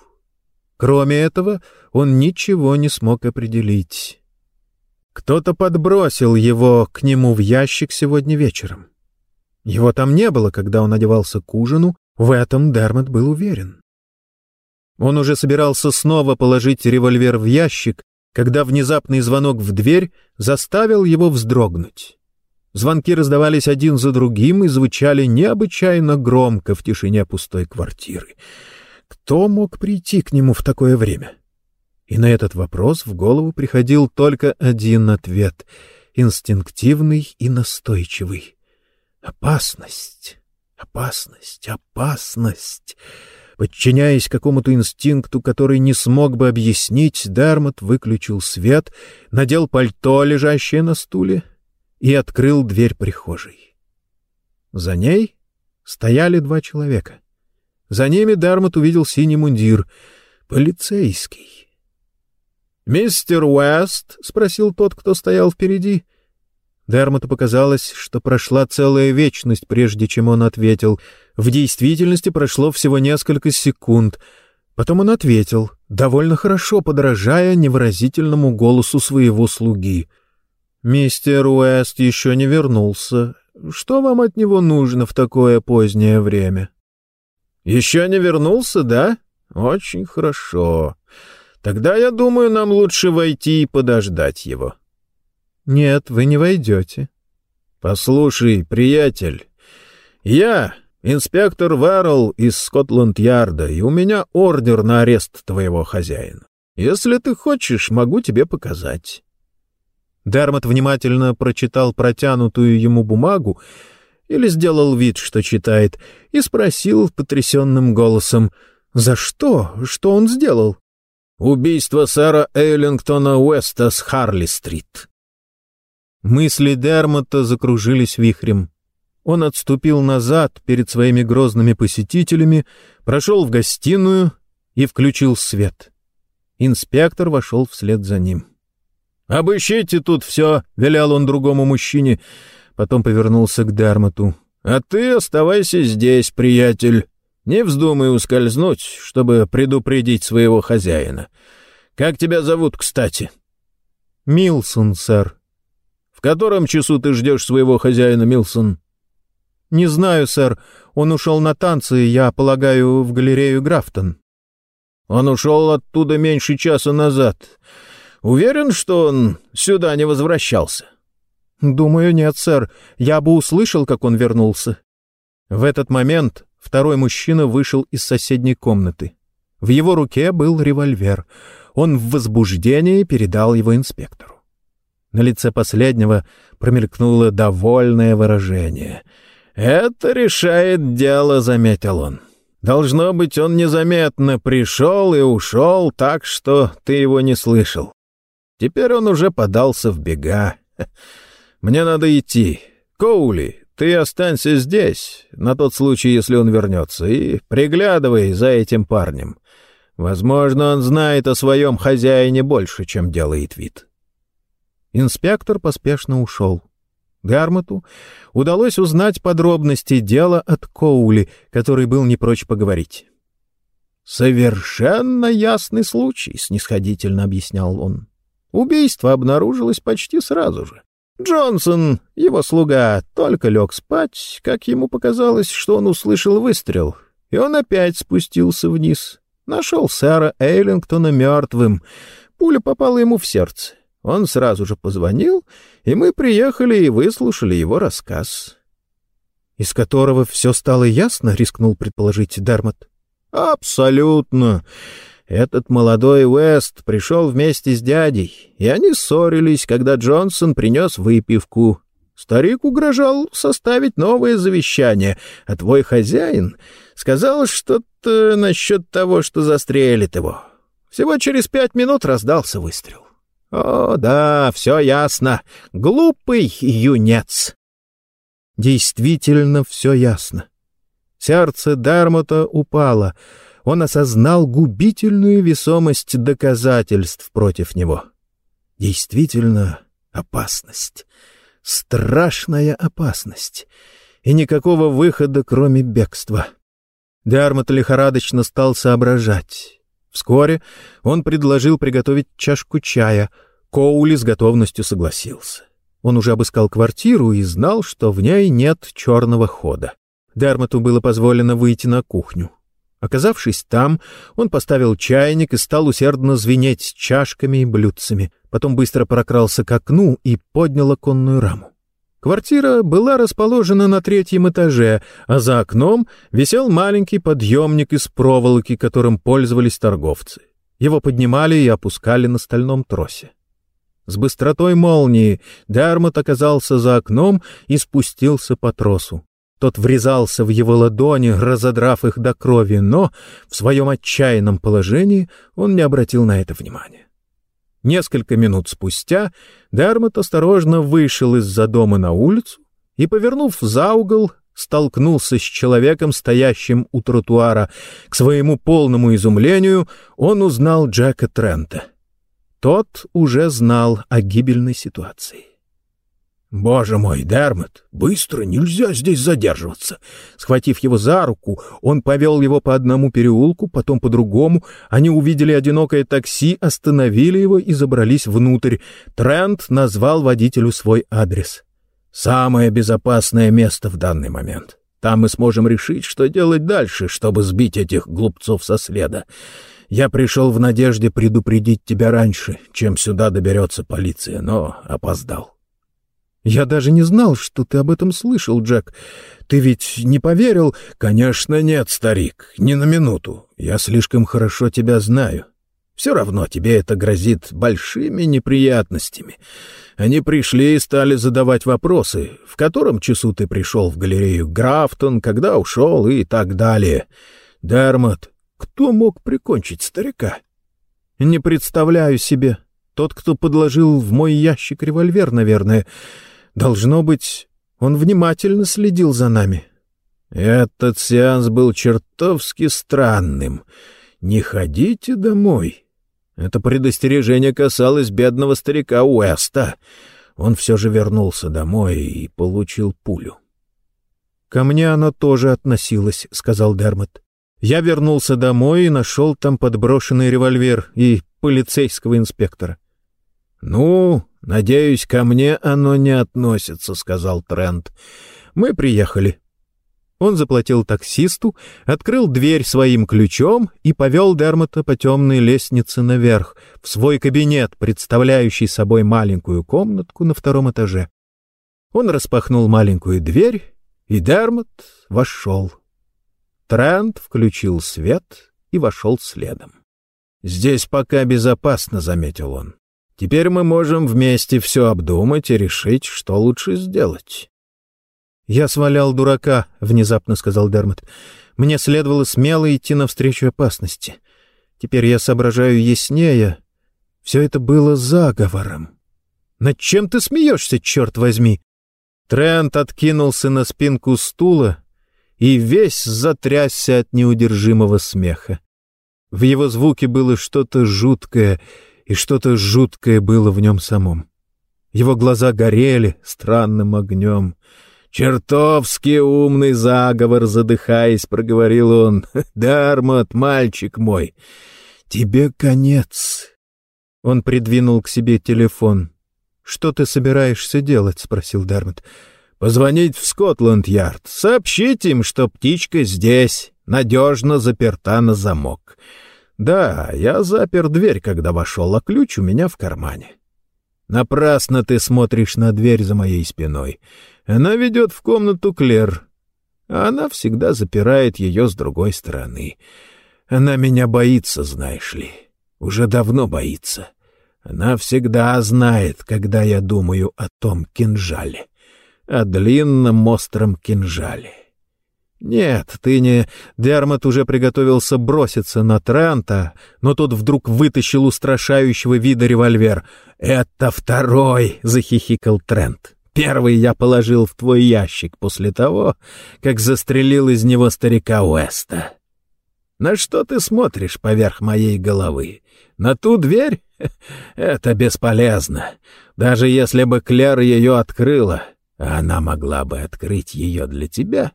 Кроме этого, он ничего не смог определить. Кто-то подбросил его к нему в ящик сегодня вечером. Его там не было, когда он одевался к ужину, в этом Дермот был уверен. Он уже собирался снова положить револьвер в ящик, когда внезапный звонок в дверь заставил его вздрогнуть. Звонки раздавались один за другим и звучали необычайно громко в тишине пустой квартиры. Кто мог прийти к нему в такое время? И на этот вопрос в голову приходил только один ответ — инстинктивный и настойчивый. Опасность, опасность, опасность. Подчиняясь какому-то инстинкту, который не смог бы объяснить, Дармот выключил свет, надел пальто, лежащее на стуле, и открыл дверь прихожей. За ней стояли два человека. За ними Дармот увидел синий мундир. Полицейский. «Мистер Уэст?» — спросил тот, кто стоял впереди. Дермоту показалось, что прошла целая вечность, прежде чем он ответил. В действительности прошло всего несколько секунд. Потом он ответил, довольно хорошо подражая невыразительному голосу своего слуги. «Мистер Уэст еще не вернулся. Что вам от него нужно в такое позднее время?» «Еще не вернулся, да? Очень хорошо. Тогда, я думаю, нам лучше войти и подождать его». «Нет, вы не войдете». «Послушай, приятель, я инспектор Вэррелл из Скотланд-Ярда, и у меня ордер на арест твоего хозяина. Если ты хочешь, могу тебе показать». Дармот внимательно прочитал протянутую ему бумагу или сделал вид, что читает, и спросил потрясенным голосом, «За что? Что он сделал?» «Убийство сэра Эйлингтона Уэста с Харли-стрит», Мысли Дермота закружились вихрем. Он отступил назад перед своими грозными посетителями, прошел в гостиную и включил свет. Инспектор вошел вслед за ним. «Обыщите тут все», — велел он другому мужчине. Потом повернулся к Дермоту. «А ты оставайся здесь, приятель. Не вздумай ускользнуть, чтобы предупредить своего хозяина. Как тебя зовут, кстати?» «Милсон, сэр», в котором часу ты ждешь своего хозяина, Милсон?» «Не знаю, сэр. Он ушел на танцы, я полагаю, в галерею Графтон». «Он ушел оттуда меньше часа назад. Уверен, что он сюда не возвращался?» «Думаю, нет, сэр. Я бы услышал, как он вернулся». В этот момент второй мужчина вышел из соседней комнаты. В его руке был револьвер. Он в возбуждении передал его инспектору. На лице последнего промелькнуло довольное выражение. «Это решает дело», — заметил он. Должно быть, он незаметно пришел и ушел так, что ты его не слышал. Теперь он уже подался в бега. Мне надо идти. Коули, ты останься здесь, на тот случай, если он вернется, и приглядывай за этим парнем. Возможно, он знает о своем хозяине больше, чем делает вид. Инспектор поспешно ушел. Гармату удалось узнать подробности дела от Коули, который был не прочь поговорить. «Совершенно ясный случай», — снисходительно объяснял он. «Убийство обнаружилось почти сразу же. Джонсон, его слуга, только лег спать, как ему показалось, что он услышал выстрел, и он опять спустился вниз. Нашел сэра Эйлингтона мертвым. Пуля попала ему в сердце. Он сразу же позвонил, и мы приехали и выслушали его рассказ. — Из которого все стало ясно, — рискнул предположить Дармот. — Абсолютно. Этот молодой Уэст пришел вместе с дядей, и они ссорились, когда Джонсон принес выпивку. Старик угрожал составить новое завещание, а твой хозяин сказал что-то насчет того, что застрелит его. Всего через пять минут раздался выстрел. О, да, все ясно. Глупый юнец. Действительно, все ясно. Сердце Дармота упало — он осознал губительную весомость доказательств против него. Действительно, опасность. Страшная опасность. И никакого выхода, кроме бегства. Дармат лихорадочно стал соображать. Вскоре он предложил приготовить чашку чая. Коули с готовностью согласился. Он уже обыскал квартиру и знал, что в ней нет черного хода. Дармату было позволено выйти на кухню. Оказавшись там, он поставил чайник и стал усердно звенеть чашками и блюдцами. Потом быстро прокрался к окну и поднял оконную раму. Квартира была расположена на третьем этаже, а за окном висел маленький подъемник из проволоки, которым пользовались торговцы. Его поднимали и опускали на стальном тросе. С быстротой молнии Дармот оказался за окном и спустился по тросу. Тот врезался в его ладони, разодрав их до крови, но в своем отчаянном положении он не обратил на это внимания. Несколько минут спустя Дармот осторожно вышел из-за дома на улицу и, повернув за угол, столкнулся с человеком, стоящим у тротуара. К своему полному изумлению он узнал Джека Трента. Тот уже знал о гибельной ситуации. «Боже мой, Дермот, быстро, нельзя здесь задерживаться!» Схватив его за руку, он повел его по одному переулку, потом по другому. Они увидели одинокое такси, остановили его и забрались внутрь. Трент назвал водителю свой адрес. «Самое безопасное место в данный момент. Там мы сможем решить, что делать дальше, чтобы сбить этих глупцов со следа. Я пришел в надежде предупредить тебя раньше, чем сюда доберется полиция, но опоздал». «Я даже не знал, что ты об этом слышал, Джек. Ты ведь не поверил?» «Конечно нет, старик, ни на минуту. Я слишком хорошо тебя знаю. Все равно тебе это грозит большими неприятностями. Они пришли и стали задавать вопросы, в котором часу ты пришел в галерею Графтон, когда ушел и так далее. Дермот, кто мог прикончить старика?» «Не представляю себе. Тот, кто подложил в мой ящик револьвер, наверное». Должно быть, он внимательно следил за нами. Этот сеанс был чертовски странным. Не ходите домой. Это предостережение касалось бедного старика Уэста. Он все же вернулся домой и получил пулю. «Ко мне оно тоже относилось», — сказал Дермот. «Я вернулся домой и нашел там подброшенный револьвер и полицейского инспектора». «Ну, «Надеюсь, ко мне оно не относится», — сказал Трент. «Мы приехали». Он заплатил таксисту, открыл дверь своим ключом и повел Дермота по темной лестнице наверх, в свой кабинет, представляющий собой маленькую комнатку на втором этаже. Он распахнул маленькую дверь, и Дермот вошел. Трент включил свет и вошел следом. «Здесь пока безопасно», — заметил он. Теперь мы можем вместе все обдумать и решить, что лучше сделать. «Я свалял дурака», — внезапно сказал Дермот. «Мне следовало смело идти навстречу опасности. Теперь я соображаю яснее. Все это было заговором. Над чем ты смеешься, черт возьми?» Трент откинулся на спинку стула и весь затрясся от неудержимого смеха. В его звуке было что-то жуткое, и что-то жуткое было в нем самом. Его глаза горели странным огнем. «Чертовски умный заговор!» — задыхаясь, проговорил он. «Дармот, мальчик мой, тебе конец!» Он придвинул к себе телефон. «Что ты собираешься делать?» — спросил Дармот. «Позвонить в Скотланд-Ярд. Сообщить им, что птичка здесь, надежно заперта на замок. Да, я запер дверь, когда вошел, а ключ у меня в кармане. Напрасно ты смотришь на дверь за моей спиной. Она ведет в комнату Клер, а она всегда запирает ее с другой стороны. Она меня боится, знаешь ли. Уже давно боится. Она всегда знает, когда я думаю о том кинжале, о длинном остром кинжале. Нет, ты не... Дермат уже приготовился броситься на Трента, но тот вдруг вытащил устрашающего вида револьвер. «Это второй!» — захихикал Трент. «Первый я положил в твой ящик после того, как застрелил из него старика Уэста. На что ты смотришь поверх моей головы? На ту дверь? Это бесполезно. Даже если бы Клер ее открыла, она могла бы открыть ее для тебя...»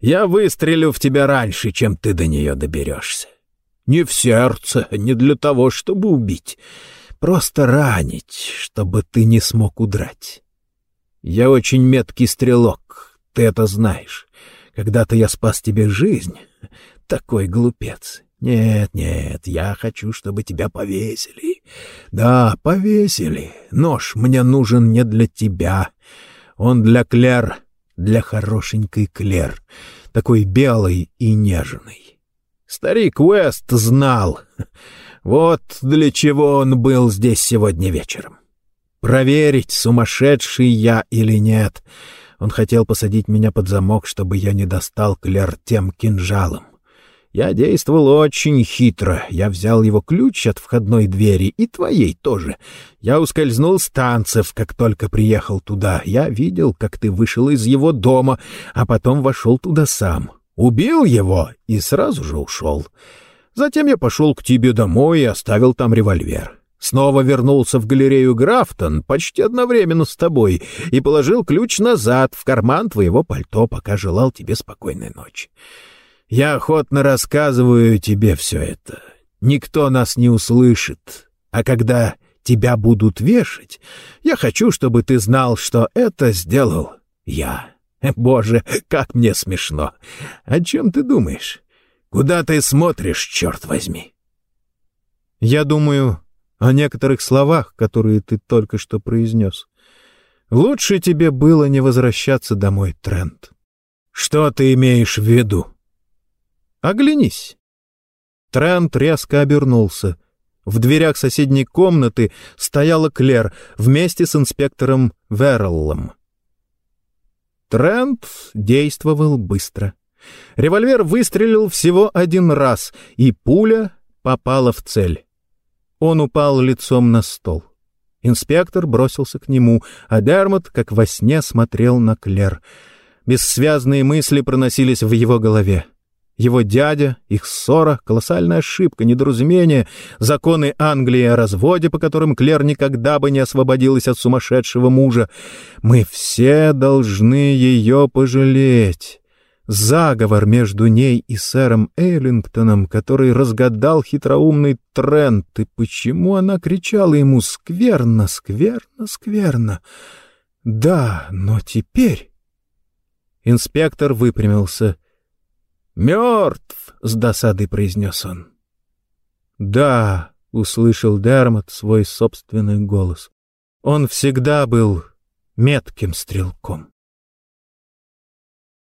я выстрелю в тебя раньше, чем ты до нее доберешься. Не в сердце, не для того, чтобы убить. Просто ранить, чтобы ты не смог удрать. Я очень меткий стрелок, ты это знаешь. Когда-то я спас тебе жизнь. Такой глупец. Нет, нет, я хочу, чтобы тебя повесили. Да, повесили. Нож мне нужен не для тебя. Он для Клер для хорошенькой Клер, такой белой и нежной. Старик Уэст знал, вот для чего он был здесь сегодня вечером. Проверить, сумасшедший я или нет. Он хотел посадить меня под замок, чтобы я не достал Клер тем кинжалом. Я действовал очень хитро. Я взял его ключ от входной двери и твоей тоже. Я ускользнул с танцев, как только приехал туда. Я видел, как ты вышел из его дома, а потом вошел туда сам. Убил его и сразу же ушел. Затем я пошел к тебе домой и оставил там револьвер. Снова вернулся в галерею Графтон почти одновременно с тобой и положил ключ назад в карман твоего пальто, пока желал тебе спокойной ночи. Я охотно рассказываю тебе все это. Никто нас не услышит. А когда тебя будут вешать, я хочу, чтобы ты знал, что это сделал я. Боже, как мне смешно. О чем ты думаешь? Куда ты смотришь, черт возьми? Я думаю о некоторых словах, которые ты только что произнес. Лучше тебе было не возвращаться домой, Трент. Что ты имеешь в виду? Оглянись. Трент резко обернулся. В дверях соседней комнаты стояла Клер вместе с инспектором Верреллом. Трент действовал быстро. Револьвер выстрелил всего один раз, и пуля попала в цель. Он упал лицом на стол. Инспектор бросился к нему, а Дермот, как во сне, смотрел на Клер. Бессвязные мысли проносились в его голове. Его дядя, их ссора, колоссальная ошибка, недоразумение, законы Англии о разводе, по которым Клер никогда бы не освободилась от сумасшедшего мужа. Мы все должны ее пожалеть. Заговор между ней и сэром Эйлингтоном, который разгадал хитроумный тренд, и почему она кричала ему «Скверно, скверно, скверно!» Да, но теперь... Инспектор выпрямился — «Мертв!» — с досадой произнес он. «Да», — услышал Дермот свой собственный голос. «Он всегда был метким стрелком».